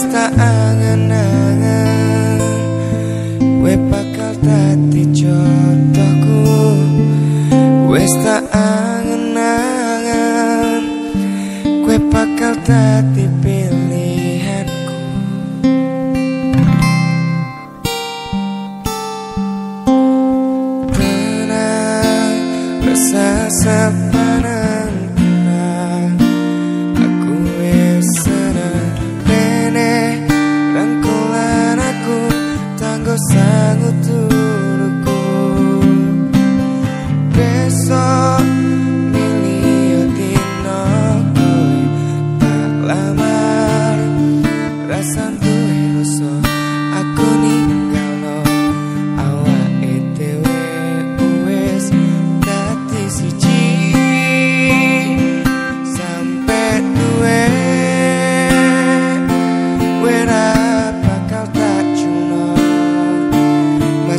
pesta angan-angan We bakal dati jodohku Westa angan-angan We bakal dati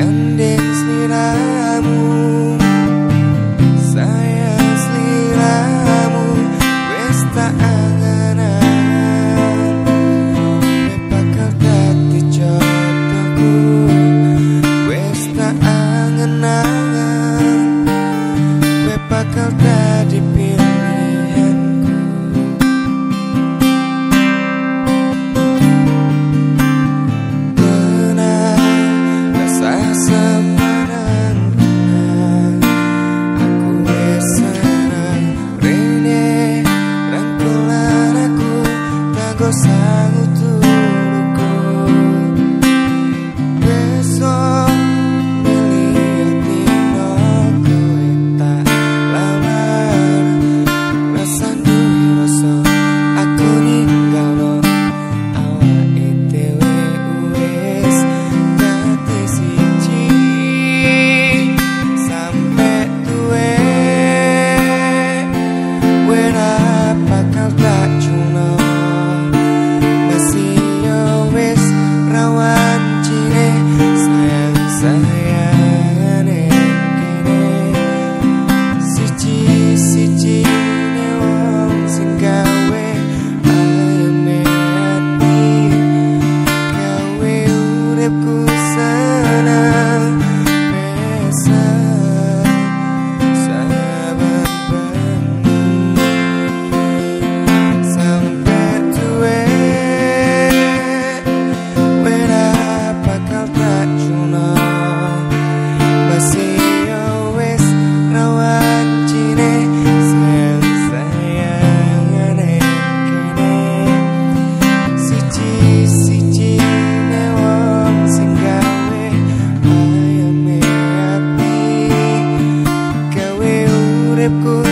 Nyanding seliramu Saya seliramu Wes karibku